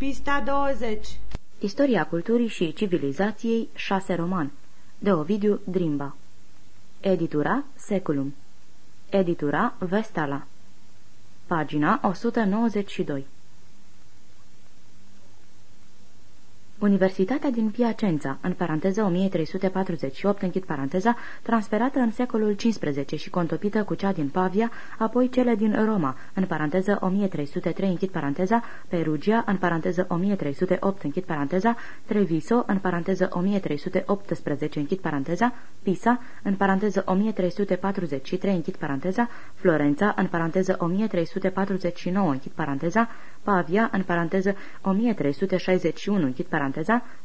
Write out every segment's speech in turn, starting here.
Pista 20 Istoria culturii și civilizației 6 roman. De Ovidiu Drimba. Editura Seculum. Editura Vestala. Pagina 192 Universitatea din Piacenza, în paranteză 1348, închid paranteza, transferată în secolul XV și contopită cu cea din Pavia, apoi cele din Roma, în paranteză 1303, închid paranteza, Perugia, în paranteză 1308, închid paranteza, Treviso, în paranteză 1318, închid paranteza, Pisa, în paranteză 1343, închid paranteza, Florența, în paranteză 1349, închid paranteza, Pavia, în paranteză 1361, închid paranteza,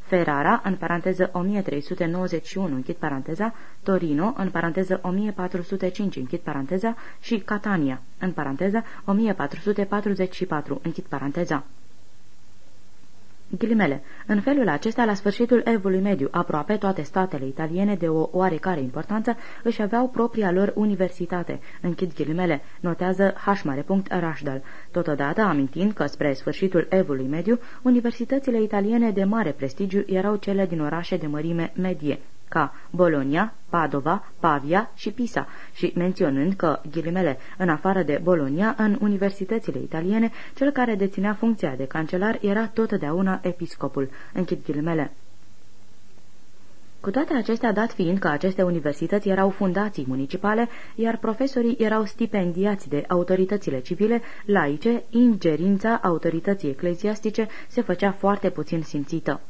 Ferrara, în paranteză 1391, închid paranteza, Torino, în paranteză 1405, închid paranteza, și Catania, în paranteză 1444, închid paranteza. Ghilimele. În felul acesta, la sfârșitul evului mediu, aproape toate statele italiene de o oarecare importanță își aveau propria lor universitate. Închid ghilimele, notează H. Rashdal. Totodată amintind că spre sfârșitul evului mediu, universitățile italiene de mare prestigiu erau cele din orașe de mărime medie, ca Bologna, Padova, Pavia și Pisa și menționând că, ghilimele, în afară de Bologna, în universitățile italiene, cel care deținea funcția de cancelar era totdeauna episcopul. Închid ghilimele. Cu toate acestea, dat fiind că aceste universități erau fundații municipale, iar profesorii erau stipendiați de autoritățile civile, laice, ingerința autorității ecleziastice se făcea foarte puțin simțită.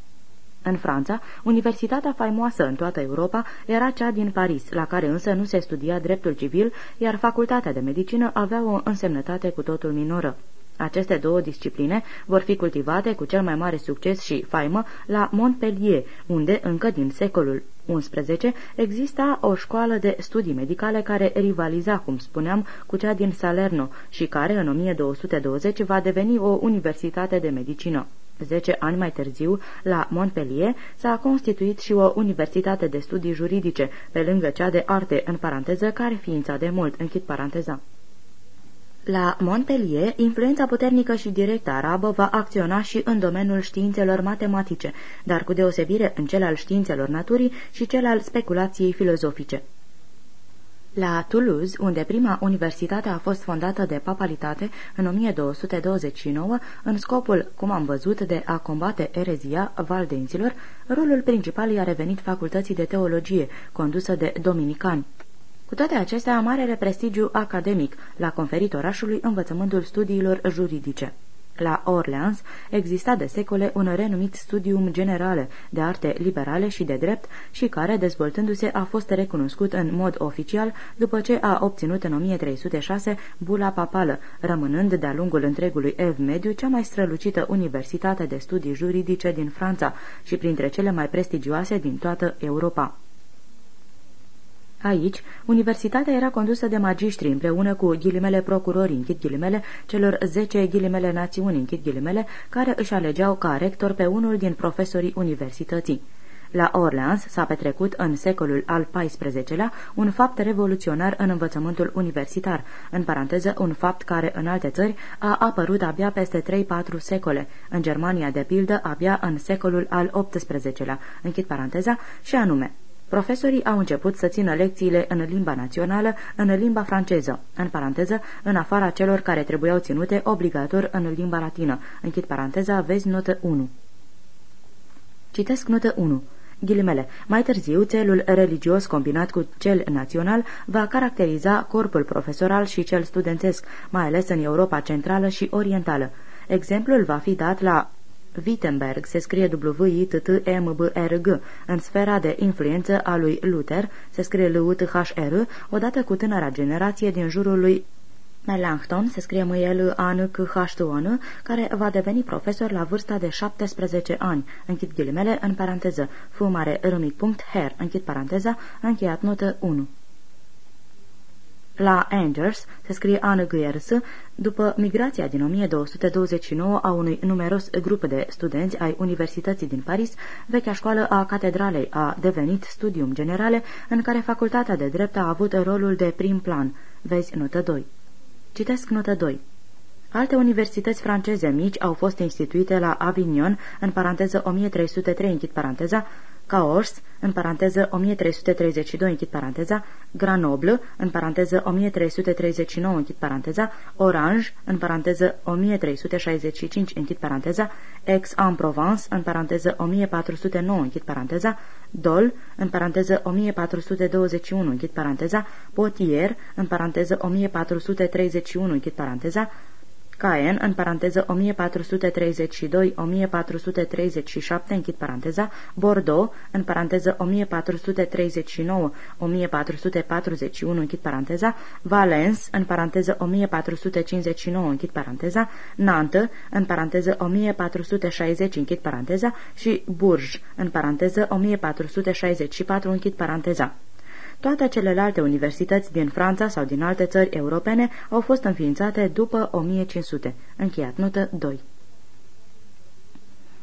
În Franța, universitatea faimoasă în toată Europa era cea din Paris, la care însă nu se studia dreptul civil, iar facultatea de medicină avea o însemnătate cu totul minoră. Aceste două discipline vor fi cultivate cu cel mai mare succes și faimă la Montpellier, unde încă din secolul XI exista o școală de studii medicale care rivaliza, cum spuneam, cu cea din Salerno și care în 1220 va deveni o universitate de medicină. Zece ani mai târziu, la Montpellier, s-a constituit și o universitate de studii juridice, pe lângă cea de arte, în paranteză, care ființa de mult, închid paranteza. La Montpellier, influența puternică și directă arabă va acționa și în domeniul științelor matematice, dar cu deosebire în cel al științelor naturii și cel al speculației filozofice. La Toulouse, unde prima universitate a fost fondată de papalitate în 1229, în scopul, cum am văzut, de a combate erezia valdenților, rolul principal i-a revenit facultății de teologie, condusă de dominicani. Cu toate acestea, marele prestigiu academic l-a conferit orașului învățământul studiilor juridice. La Orleans exista de secole un renumit studium generale de arte liberale și de drept și care, dezvoltându-se, a fost recunoscut în mod oficial după ce a obținut în 1306 bula papală, rămânând de-a lungul întregului ev mediu cea mai strălucită universitate de studii juridice din Franța și printre cele mai prestigioase din toată Europa. Aici, universitatea era condusă de magiștri împreună cu ghilimele procurori, închid ghilimele, celor zece ghilimele națiuni, închid ghilimele, care își alegeau ca rector pe unul din profesorii universității. La Orleans s-a petrecut în secolul al XIV-lea un fapt revoluționar în învățământul universitar, în paranteză un fapt care în alte țări a apărut abia peste 3-4 secole, în Germania de pildă abia în secolul al XVIII-lea, închid paranteza, și anume Profesorii au început să țină lecțiile în limba națională, în limba franceză, în paranteză, în afara celor care trebuiau ținute obligator în limba latină. Închid paranteza, vezi notă 1. Citesc notă 1. Ghilimele. Mai târziu, țelul religios combinat cu cel național va caracteriza corpul profesoral și cel studențesc, mai ales în Europa centrală și orientală. Exemplul va fi dat la Wittenberg se scrie W-I-T-T-M-B-R-G, în sfera de influență a lui Luther, se scrie L-U-T-H-R, odată cu tânăra generație din jurul lui Melanchthon se scrie mâiel an c h -N, care va deveni profesor la vârsta de 17 ani, închid ghilimele în paranteză, fumare râmit punct her, închid paranteza, încheiat notă 1. La Angers se scrie ANGRS, după migrația din 1229 a unui numeros grup de studenți ai Universității din Paris, vechea școală a catedralei a devenit studium generale în care facultatea de drept a avut rolul de prim plan. Vezi notă 2. Citesc notă 2. Alte universități franceze mici au fost instituite la Avignon, în paranteză 1303, închid paranteza, Cahors, în paranteză 1332, închid paranteza, Grenoble, în paranteză 1339, închid paranteza, Orange, în paranteză 1365, închid paranteza, Aix-en-Provence, în paranteză 1409, închid paranteza, Dol, în paranteză 1421, închid paranteza, Potier, în paranteză 1431, închid paranteza, Caen, în paranteză 1432-1437, închid paranteza, Bordeaux, în paranteză 1439-1441, închid paranteza, Valence, în paranteză 1459, închid paranteza, Nantes, în paranteză 1460, închid paranteza, și Bourges, în paranteză 1464, închid paranteza. Toate celelalte universități din Franța sau din alte țări europene au fost înființate după 1500. Încheiat notă 2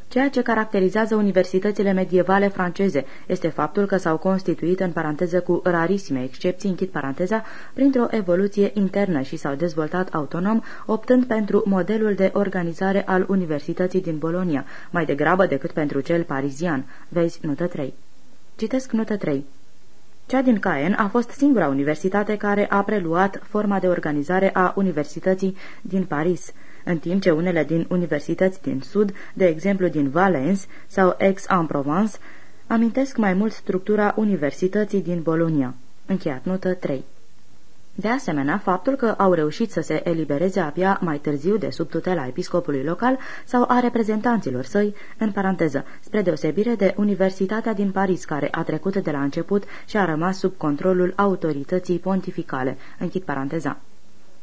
Ceea ce caracterizează universitățile medievale franceze este faptul că s-au constituit în paranteză cu rarisime excepții, închid paranteza, printr-o evoluție internă și s-au dezvoltat autonom, optând pentru modelul de organizare al Universității din Bolonia, mai degrabă decât pentru cel parizian. Vezi notă 3. Citesc notă 3. Cea din Caen a fost singura universitate care a preluat forma de organizare a Universității din Paris, în timp ce unele din universități din Sud, de exemplu din Valence sau Aix-en-Provence, amintesc mai mult structura Universității din Bologna. Încheiat notă 3 de asemenea, faptul că au reușit să se elibereze abia mai târziu de sub tutela episcopului local sau a reprezentanților săi, în paranteză, spre deosebire de Universitatea din Paris, care a trecut de la început și a rămas sub controlul autorității pontificale, închid paranteza.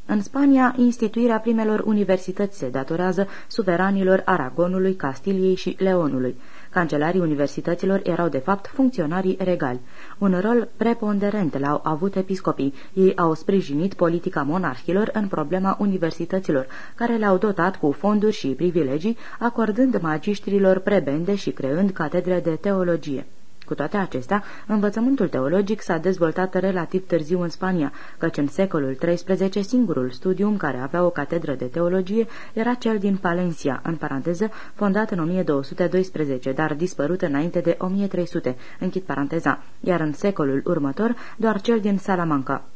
În Spania, instituirea primelor universități se datorează suveranilor Aragonului, Castiliei și Leonului. Cancelarii universităților erau de fapt funcționarii regali. Un rol preponderent l-au avut episcopii. Ei au sprijinit politica monarhilor în problema universităților, care le-au dotat cu fonduri și privilegii, acordând magiștrilor prebende și creând catedre de teologie. Cu toate acestea, învățământul teologic s-a dezvoltat relativ târziu în Spania, căci în secolul XIII singurul studium care avea o catedră de teologie era cel din Palencia, în paranteză, fondat în 1212, dar dispărut înainte de 1300, închid paranteza, iar în secolul următor doar cel din Salamanca.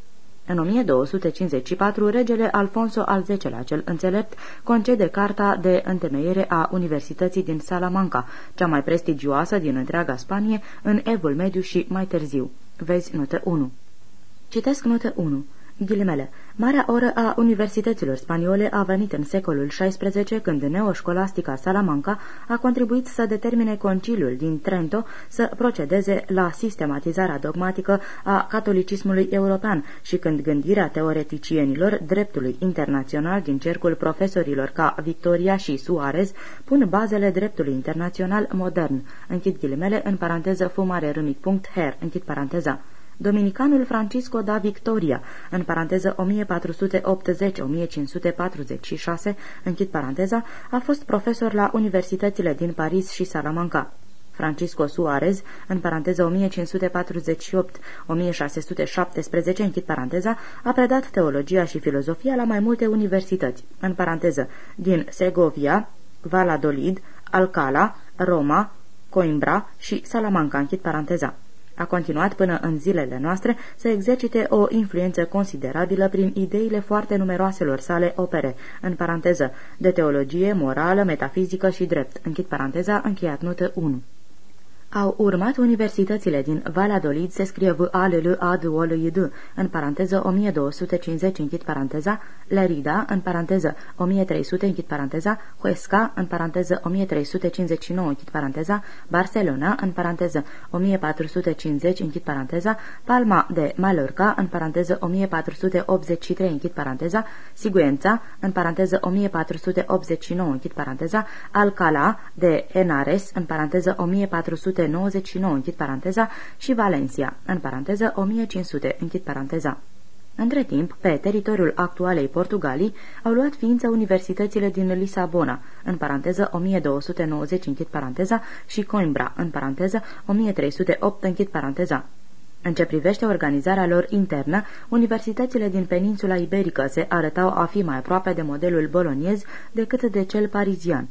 În 1254, regele Alfonso al X-lea, cel înțelept, concede carta de întemeiere a Universității din Salamanca, cea mai prestigioasă din întreaga Spanie, în Evul Mediu și mai târziu. Vezi notă 1. Citesc notă 1. Ghilimele. Marea oră a universităților spaniole a venit în secolul XVI, când neoșcolastica Salamanca a contribuit să determine conciliul din Trento să procedeze la sistematizarea dogmatică a catolicismului european și când gândirea teoreticienilor dreptului internațional din cercul profesorilor ca Victoria și Suarez pun bazele dreptului internațional modern. Închid ghilimele în paranteză fumare râmic punct her, închid paranteza. Dominicanul Francisco da Victoria, în paranteză 1480-1546, închid paranteza, a fost profesor la universitățile din Paris și Salamanca. Francisco Suarez, în paranteză 1548-1617, închid paranteza, a predat teologia și filozofia la mai multe universități, în paranteză, din Segovia, Valladolid, Alcala, Roma, Coimbra și Salamanca, închid paranteza a continuat până în zilele noastre să exercite o influență considerabilă prin ideile foarte numeroaselor sale opere, în paranteză, de teologie, morală, metafizică și drept. Închid paranteza, încheiat notă 1. Au urmat universitățile din Valladolid, se scrie v a l l a d o l i d în paranteză 1250, închid paranteza, Lerida, în paranteză 1300, închid paranteza, Huesca, în paranteză 1359, închid paranteza, Barcelona, în paranteză 1450, închid paranteza, Palma de Mallorca, în paranteză 1483, închid paranteza, Siguența, în paranteză 1489, închid paranteza, Alcala de Henares, în paranteză 1400 1599, închid paranteza, și Valencia, în paranteză 1500, închid paranteza. Între timp, pe teritoriul actualei Portugalii au luat ființă universitățile din Lisabona, în paranteză 1290, închid paranteza, și Coimbra, în paranteză 1308, închid paranteza. În ce privește organizarea lor internă, universitățile din peninsula iberică se arătau a fi mai aproape de modelul boloniez decât de cel parizian.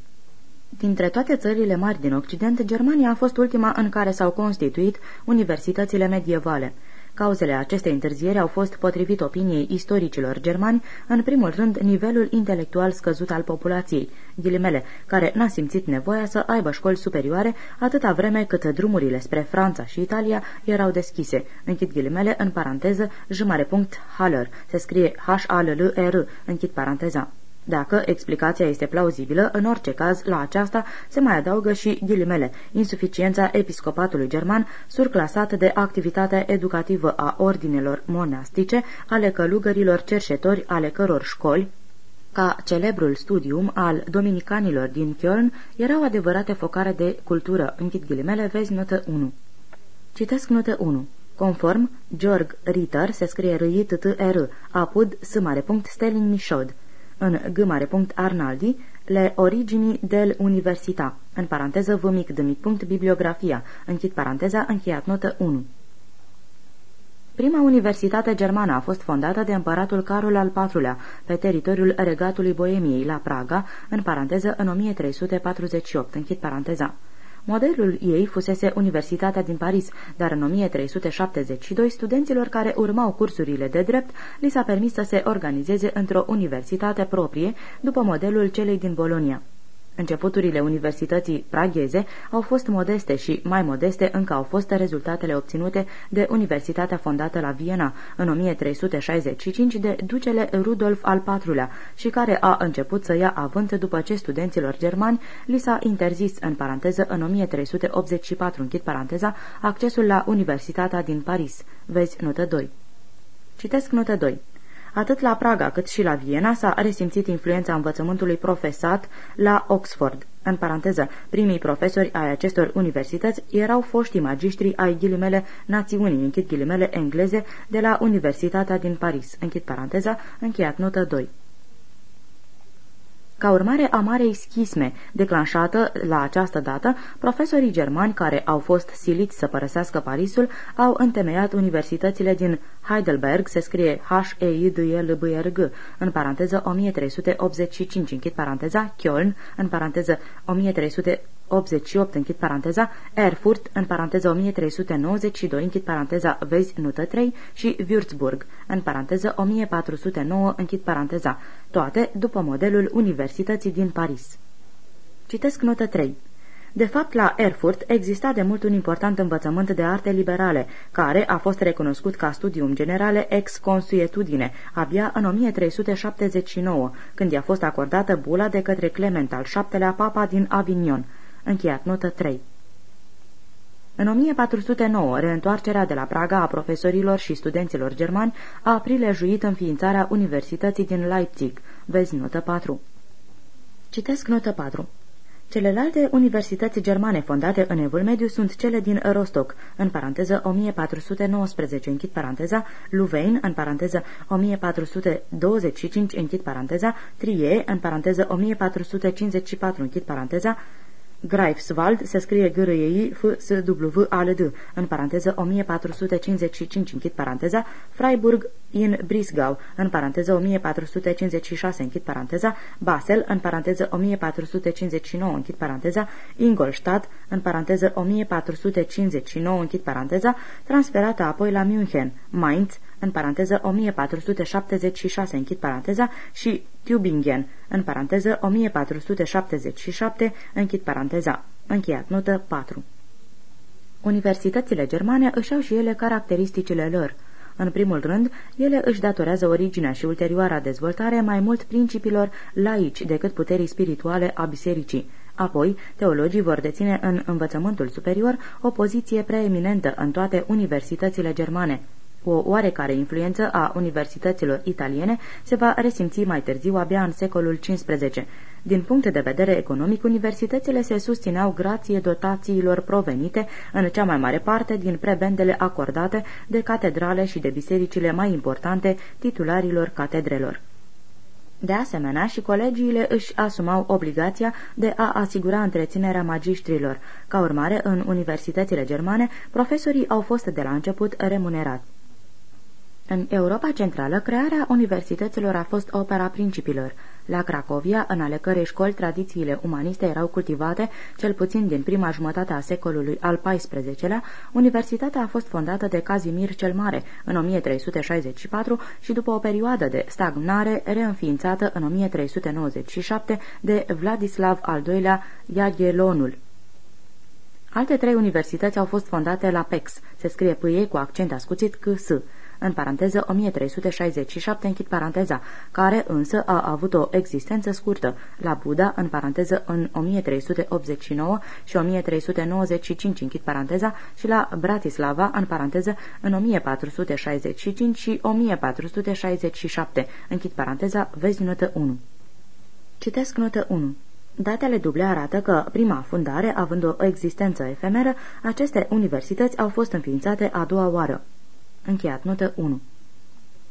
Dintre toate țările mari din Occident, Germania a fost ultima în care s-au constituit universitățile medievale. Cauzele acestei întârzieri au fost, potrivit opiniei istoricilor germani, în primul rând nivelul intelectual scăzut al populației, ghilimele, care n-a simțit nevoia să aibă școli superioare atâta vreme cât drumurile spre Franța și Italia erau deschise. Închid ghilimele, în paranteză, jumare punct Haller, se scrie H-A-L-L-R, închid paranteza. Dacă explicația este plauzibilă, în orice caz, la aceasta se mai adaugă și ghilimele, insuficiența episcopatului german, surclasat de activitatea educativă a ordinelor monastice, ale călugărilor cerșetori, ale căror școli, ca celebrul studium al dominicanilor din Köln, erau adevărate focare de cultură. Închid ghilimele, vezi notă 1. Citesc notă 1. Conform, Georg Ritter se scrie r i t t r apud s mare punct Stelling Michaud în g. Arnaldi, le origini del universita, în paranteză v mic de mic punct bibliografia, închid paranteza, încheiat notă 1. Prima universitate germană a fost fondată de împăratul Carol al IV-lea, pe teritoriul regatului Boemiei, la Praga, în paranteză în 1348, închid paranteza. Modelul ei fusese Universitatea din Paris, dar în 1372 studenților care urmau cursurile de drept li s-a permis să se organizeze într-o universitate proprie, după modelul celei din Bolonia. Începuturile Universității Pragheze au fost modeste și mai modeste încă au fost rezultatele obținute de Universitatea fondată la Viena în 1365 de ducele Rudolf al IV-lea și care a început să ia avânt după ce studenților germani li s-a interzis în paranteză în 1384 închid paranteza accesul la Universitatea din Paris. Vezi notă 2. Citesc notă 2. Atât la Praga cât și la Viena s-a resimțit influența învățământului profesat la Oxford. În paranteză, primii profesori ai acestor universități erau foștii magistri ai ghilimele națiunii, închid ghilimele engleze, de la Universitatea din Paris, închid paranteza, încheiat notă 2. Ca urmare a marei schisme declanșată la această dată, profesorii germani care au fost siliți să părăsească Parisul au întemeiat universitățile din Heidelberg, se scrie H-E-I-D-L-B-R-G, în paranteză 1385, închid paranteza, Köln, în paranteză 1300 88, închid paranteza, Erfurt, în paranteză 1392, închid paranteza, vezi notă 3, și Würzburg, în paranteză 1409, închid paranteza, toate după modelul Universității din Paris. Citesc notă 3. De fapt, la Erfurt exista de mult un important învățământ de arte liberale, care a fost recunoscut ca studium generale ex consuetudine, abia în 1379, când i-a fost acordată bula de către Clement al VII-lea papa din Avignon. Încheiat notă 3. În 1409, reîntoarcerea de la Praga a profesorilor și studenților germani a prilejuit înființarea Universității din Leipzig. Vezi notă 4. Citesc notă 4. Celelalte universități germane fondate în Evul Mediu sunt cele din Rostock, în paranteză 1419, închid paranteza, Louvain, în paranteză 1425, închid paranteza, Trier, în paranteză 1454, închid paranteza, Greifswald se scrie g r i f s w a l d în paranteză 1455 închid paranteza, Freiburg in Brisgau în paranteză 1456 închid paranteza, Basel în paranteză 1459 închid paranteza, Ingolstadt în paranteză 1459 închid paranteza, transferată apoi la München, Mainz în paranteză 1476, închid paranteza, și Tübingen, în paranteză 1477, închid paranteza. Încheiat notă 4. Universitățile germane își au și ele caracteristicile lor. În primul rând, ele își datorează originea și ulterioara dezvoltare mai mult principiilor laici decât puterii spirituale a bisericii. Apoi, teologii vor deține în învățământul superior o poziție preeminentă în toate universitățile germane. O oarecare influență a universităților italiene se va resimți mai târziu abia în secolul XV. Din punct de vedere economic, universitățile se susțineau grație dotațiilor provenite în cea mai mare parte din prebendele acordate de catedrale și de bisericile mai importante titularilor catedrelor. De asemenea, și colegiile își asumau obligația de a asigura întreținerea magiștrilor. Ca urmare, în universitățile germane, profesorii au fost de la început remunerați. În Europa Centrală, crearea universităților a fost opera principilor. La Cracovia, în ale cărei școli tradițiile umaniste erau cultivate, cel puțin din prima jumătate a secolului al XIV-lea, universitatea a fost fondată de Cazimir cel Mare în 1364 și după o perioadă de stagnare reînființată în 1397 de Vladislav al II-lea Iaghelonul. Alte trei universități au fost fondate la Pex, se scrie pâie cu accent ascuțit C-S, în paranteză 1367, închid paranteza, care însă a avut o existență scurtă, la Buda, în paranteză în 1389 și 1395, închid paranteza, și la Bratislava, în paranteză în 1465 și 1467, închid paranteza, vezi notă 1. Citesc notă 1. Datele duble arată că, prima fundare, având o existență efemeră, aceste universități au fost înființate a doua oară. Încheiat notă 1.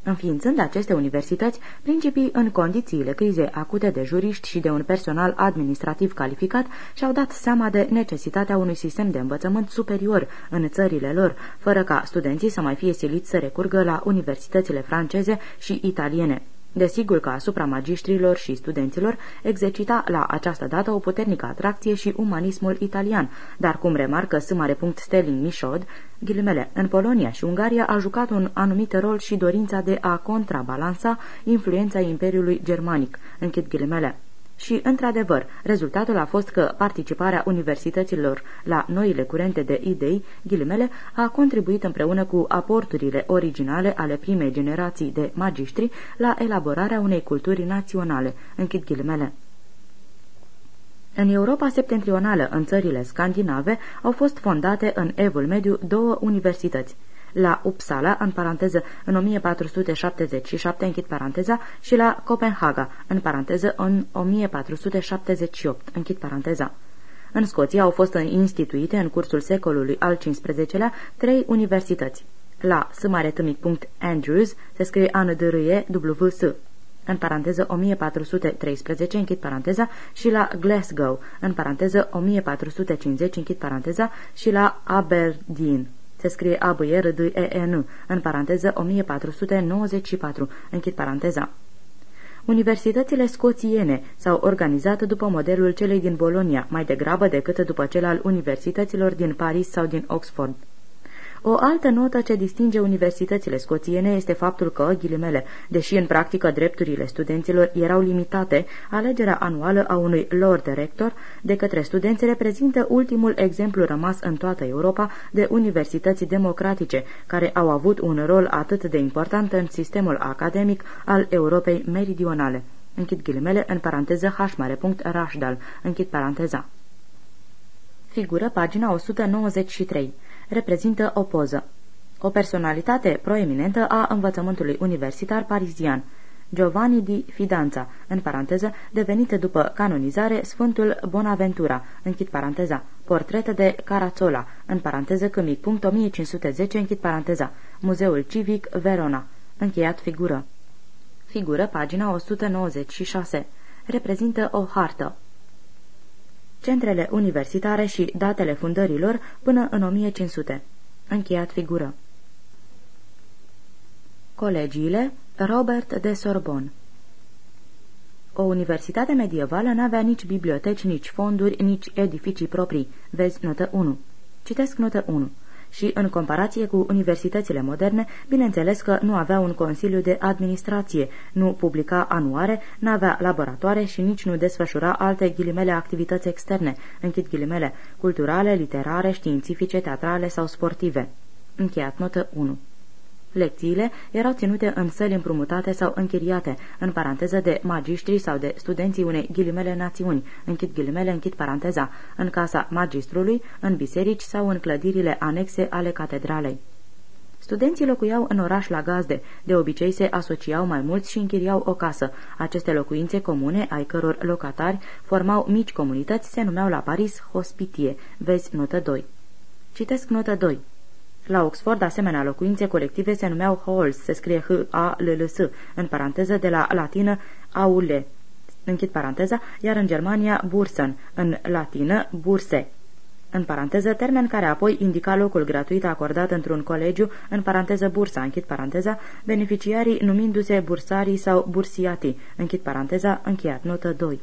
Înființând aceste universități, principii în condițiile crizei acute de juriști și de un personal administrativ calificat și-au dat seama de necesitatea unui sistem de învățământ superior în țările lor, fără ca studenții să mai fie siliți să recurgă la universitățile franceze și italiene. Desigur că asupra magiștrilor și studenților exercita la această dată o puternică atracție și umanismul italian, dar cum remarcă S. Stelling Mișod, ghilimele, în Polonia și Ungaria a jucat un anumit rol și dorința de a contrabalansa influența Imperiului Germanic, închid ghilimele. Și, într-adevăr, rezultatul a fost că participarea universităților la noile curente de idei, ghilimele, a contribuit împreună cu aporturile originale ale primei generații de magistri la elaborarea unei culturi naționale, închid ghilimele. În Europa septentrională, în țările scandinave, au fost fondate în Evul Mediu două universități – la Uppsala, în paranteză, în 1477, închid paranteza, și la Copenhaga, în paranteză, în 1478, închid paranteza. În Scoția au fost instituite în cursul secolului al XV-lea trei universități. La Andrews se scrie An de Râie WS, în paranteză 1413, închid paranteza, și la Glasgow, în paranteză 1450, închid paranteza, și la Aberdeen se scrie a b r d e n în paranteză 1494, închid paranteza. Universitățile scoțiene s-au organizat după modelul celei din Bolonia, mai degrabă decât după cel al universităților din Paris sau din Oxford. O altă notă ce distinge universitățile scoțiene este faptul că, ghilimele, deși în practică drepturile studenților erau limitate, alegerea anuală a unui lord rector de către studenți reprezintă ultimul exemplu rămas în toată Europa de universități democratice, care au avut un rol atât de important în sistemul academic al Europei meridionale. Închid ghilimele în paranteză h mare punct Rashdal. Închid paranteza. Figură pagina 193 reprezintă o poză. O personalitate proeminentă a învățământului universitar parizian, Giovanni di Fidanza, în paranteză, devenită după canonizare Sfântul Bonaventura, închid paranteza, portretă de Carazola, în paranteză câmic punct 1510, închid paranteza, Muzeul Civic Verona, încheiat figură. Figură, pagina 196. Reprezintă o hartă centrele universitare și datele fundărilor până în 1500. Încheiat figură. Colegiile Robert de Sorbon O universitate medievală n-avea nici biblioteci, nici fonduri, nici edificii proprii. Vezi notă 1. Citesc notă 1 și, în comparație cu universitățile moderne, bineînțeles că nu avea un consiliu de administrație, nu publica anuare, n-avea laboratoare și nici nu desfășura alte ghilimele activități externe, închid ghilimele, culturale, literare, științifice, teatrale sau sportive. Încheiat notă 1. Lecțiile erau ținute în săli împrumutate sau închiriate, în paranteză de magistri sau de studenții unei ghilimele națiuni, închid ghilimele, închid paranteza, în casa magistrului, în biserici sau în clădirile anexe ale catedralei. Studenții locuiau în oraș la gazde, de obicei se asociau mai mulți și închiriau o casă. Aceste locuințe comune, ai căror locatari formau mici comunități, se numeau la Paris hospitie. Vezi notă 2. Citesc notă 2. La Oxford, asemenea locuințe colective se numeau halls, se scrie H-A-L-L-S, în paranteză de la latină aule, închid paranteza, iar în Germania bursen, în latină burse. În paranteză, termen care apoi indica locul gratuit acordat într-un colegiu, în paranteză bursa, închid paranteza, beneficiarii numindu-se bursarii sau bursiatii, închid paranteza, încheiat, notă 2.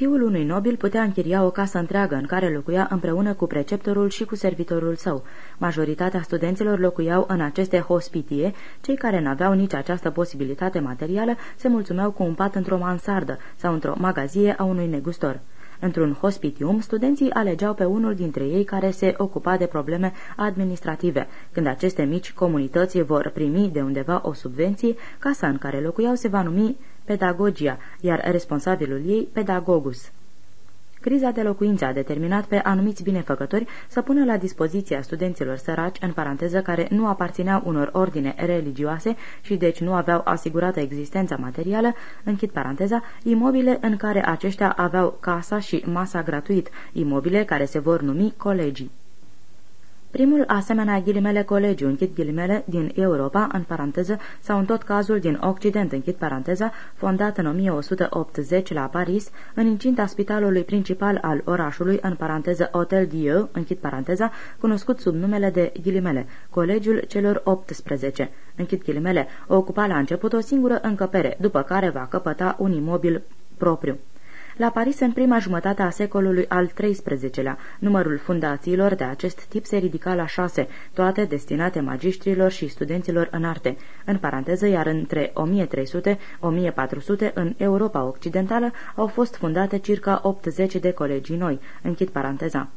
Fiul unui nobil putea închiria o casă întreagă în care locuia împreună cu preceptorul și cu servitorul său. Majoritatea studenților locuiau în aceste hospitie, cei care n-aveau nici această posibilitate materială se mulțumeau cu un pat într-o mansardă sau într-o magazie a unui negustor. Într-un hospitium, studenții alegeau pe unul dintre ei care se ocupa de probleme administrative. Când aceste mici comunități vor primi de undeva o subvenție, casa în care locuiau se va numi pedagogia, iar responsabilul ei pedagogus. Criza de locuințe a determinat pe anumiți binefăcători să pună la dispoziția studenților săraci, în paranteză, care nu aparțineau unor ordine religioase și deci nu aveau asigurată existența materială, închid paranteza, imobile în care aceștia aveau casa și masa gratuit, imobile care se vor numi colegii. Primul asemenea ghilimele colegiu, închid ghilimele, din Europa, în paranteză, sau în tot cazul din Occident, închid paranteza, fondat în 1180 la Paris, în incinta spitalului principal al orașului, în paranteză Hotel Dieu, închid paranteza, cunoscut sub numele de ghilimele, Colegiul celor 18, închid ghilimele, ocupa la început o singură încăpere, după care va căpăta un imobil propriu. La Paris, în prima jumătate a secolului al XIII-lea, numărul fundațiilor de acest tip se ridica la șase, toate destinate magistrilor și studenților în arte. În paranteză, iar între 1300-1400 în Europa Occidentală au fost fundate circa 80 de colegii noi. Închid paranteza.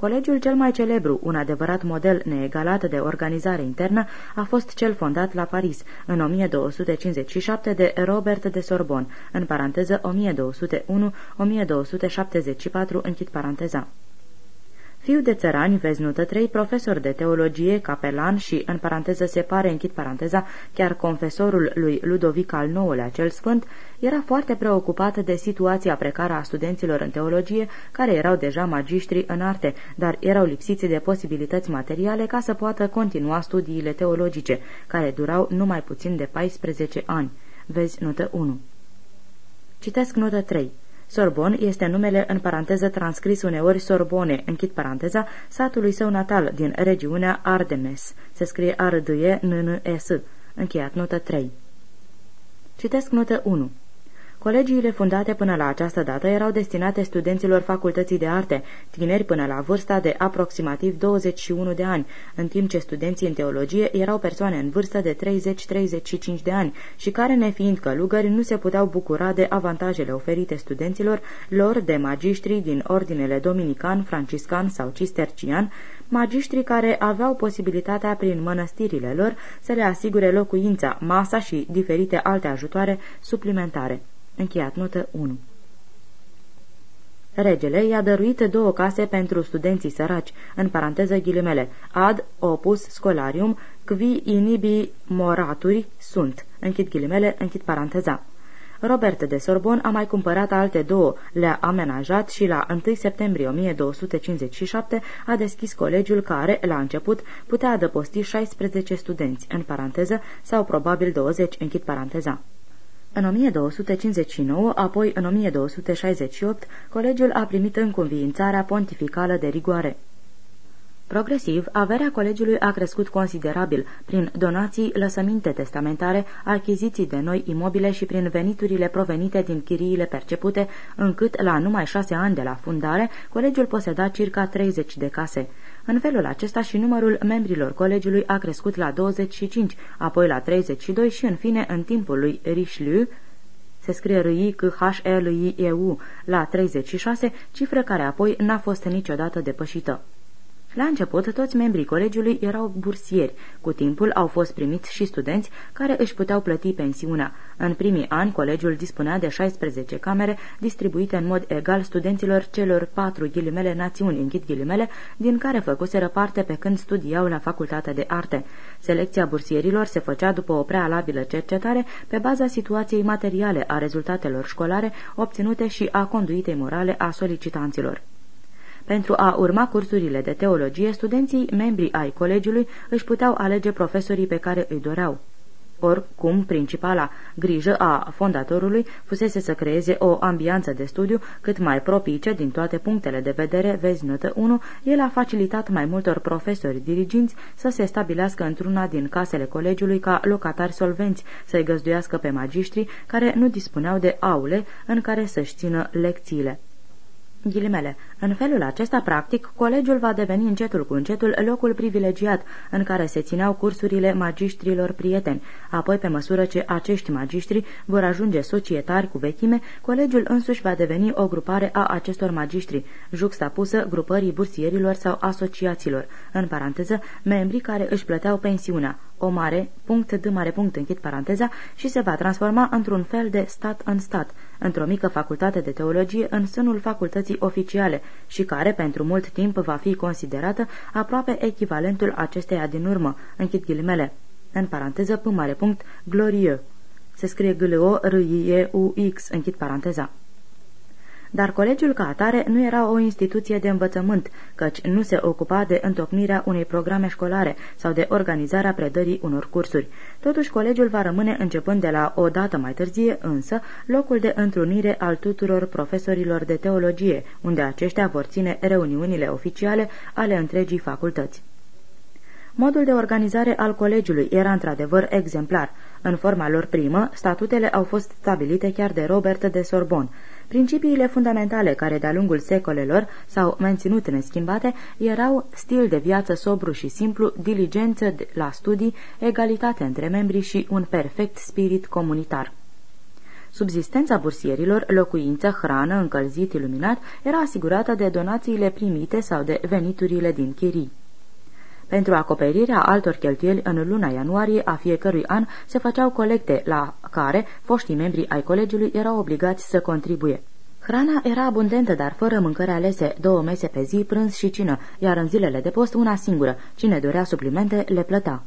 Colegiul cel mai celebru, un adevărat model neegalat de organizare internă, a fost cel fondat la Paris în 1257 de Robert de Sorbon, în paranteză 1201-1274, închid paranteza. Fiu de țărani, vezi notă 3, profesor de teologie, capelan și, în paranteză se pare, închid paranteza, chiar confesorul lui Ludovic al IX-lea cel sfânt, era foarte preocupat de situația precară a studenților în teologie, care erau deja magistri în arte, dar erau lipsiți de posibilități materiale ca să poată continua studiile teologice, care durau numai puțin de 14 ani. Vezi notă 1. Citesc notă 3. Sorbon este numele în paranteză transcris uneori Sorbone, închid paranteza, satului său natal din regiunea Ardenes. Se scrie r d e n n s Încheiat notă 3. Citesc notă 1. Colegiile fundate până la această dată erau destinate studenților facultății de arte, tineri până la vârsta de aproximativ 21 de ani, în timp ce studenții în teologie erau persoane în vârstă de 30-35 de ani și care, nefiind călugări, nu se puteau bucura de avantajele oferite studenților lor de magistri din ordinele dominican, franciscan sau cistercian, magistri care aveau posibilitatea prin mănăstirile lor să le asigure locuința, masa și diferite alte ajutoare suplimentare. Încheiat notă 1 Regele i-a dăruit două case pentru studenții săraci, în paranteză ghilimele, ad opus scholarium, qui inibi moraturi sunt, închid ghilimele, închid paranteza. Robert de Sorbon a mai cumpărat alte două, le-a amenajat și la 1 septembrie 1257 a deschis colegiul care, la început, putea adăposti 16 studenți, în paranteză, sau probabil 20, închid paranteza. În 1259, apoi în 1268, colegiul a primit înconviințarea pontificală de rigoare. Progresiv, averea colegiului a crescut considerabil prin donații, lăsăminte testamentare, achiziții de noi imobile și prin veniturile provenite din chiriile percepute, încât, la numai șase ani de la fundare, colegiul poseda circa 30 de case. În felul acesta și numărul membrilor colegiului a crescut la 25, apoi la 32 și, în fine, în timpul lui Richelieu, se scrie r i c h l i e u la 36, cifră care apoi n-a fost niciodată depășită. La început, toți membrii colegiului erau bursieri. Cu timpul au fost primiți și studenți care își puteau plăti pensiunea. În primii ani, colegiul dispunea de 16 camere distribuite în mod egal studenților celor patru ghilimele națiuni, închid ghilimele, din care făcuseră parte pe când studiau la Facultatea de Arte. Selecția bursierilor se făcea după o prealabilă cercetare pe baza situației materiale a rezultatelor școlare obținute și a conduitei morale a solicitanților. Pentru a urma cursurile de teologie, studenții membri ai colegiului își puteau alege profesorii pe care îi doreau. Oricum, principala grijă a fondatorului fusese să creeze o ambianță de studiu cât mai propice din toate punctele de vedere, vezi notă 1, el a facilitat mai multor profesori diriginți să se stabilească într-una din casele colegiului ca locatari solvenți, să-i găzduiască pe magistri care nu dispuneau de aule în care să-și țină lecțiile. Ghilimele. În felul acesta, practic, colegiul va deveni încetul cu încetul locul privilegiat în care se țineau cursurile magistrilor prieteni. Apoi, pe măsură ce acești magistri vor ajunge societari cu vechime, colegiul însuși va deveni o grupare a acestor magistri, juxtapusă grupării bursierilor sau asociaților, în paranteză, membrii care își plăteau pensiunea, o mare, punct de mare punct închid paranteza, și se va transforma într-un fel de stat în stat, într-o mică facultate de teologie în sânul facultății oficiale și care pentru mult timp va fi considerată aproape echivalentul acesteia din urmă, închid ghilimele, în paranteză p mare punct glorieux. Se scrie g l o r i e u x. Închid paranteza dar colegiul ca atare nu era o instituție de învățământ, căci nu se ocupa de întocmirea unei programe școlare sau de organizarea predării unor cursuri. Totuși, colegiul va rămâne, începând de la o dată mai târzie, însă, locul de întrunire al tuturor profesorilor de teologie, unde aceștia vor ține reuniunile oficiale ale întregii facultăți. Modul de organizare al colegiului era într-adevăr exemplar. În forma lor primă, statutele au fost stabilite chiar de Robert de Sorbon. Principiile fundamentale care de-a lungul secolelor s-au menținut neschimbate erau stil de viață sobru și simplu, diligență la studii, egalitate între membri și un perfect spirit comunitar. Subzistența bursierilor, locuință, hrană, încălzit, iluminat, era asigurată de donațiile primite sau de veniturile din chirii. Pentru acoperirea altor cheltuieli în luna ianuarie a fiecărui an se făceau colecte la care foștii membri ai colegiului erau obligați să contribuie. Hrana era abundentă, dar fără mâncări alese, două mese pe zi, prânz și cină, iar în zilele de post una singură. Cine dorea suplimente le plăta.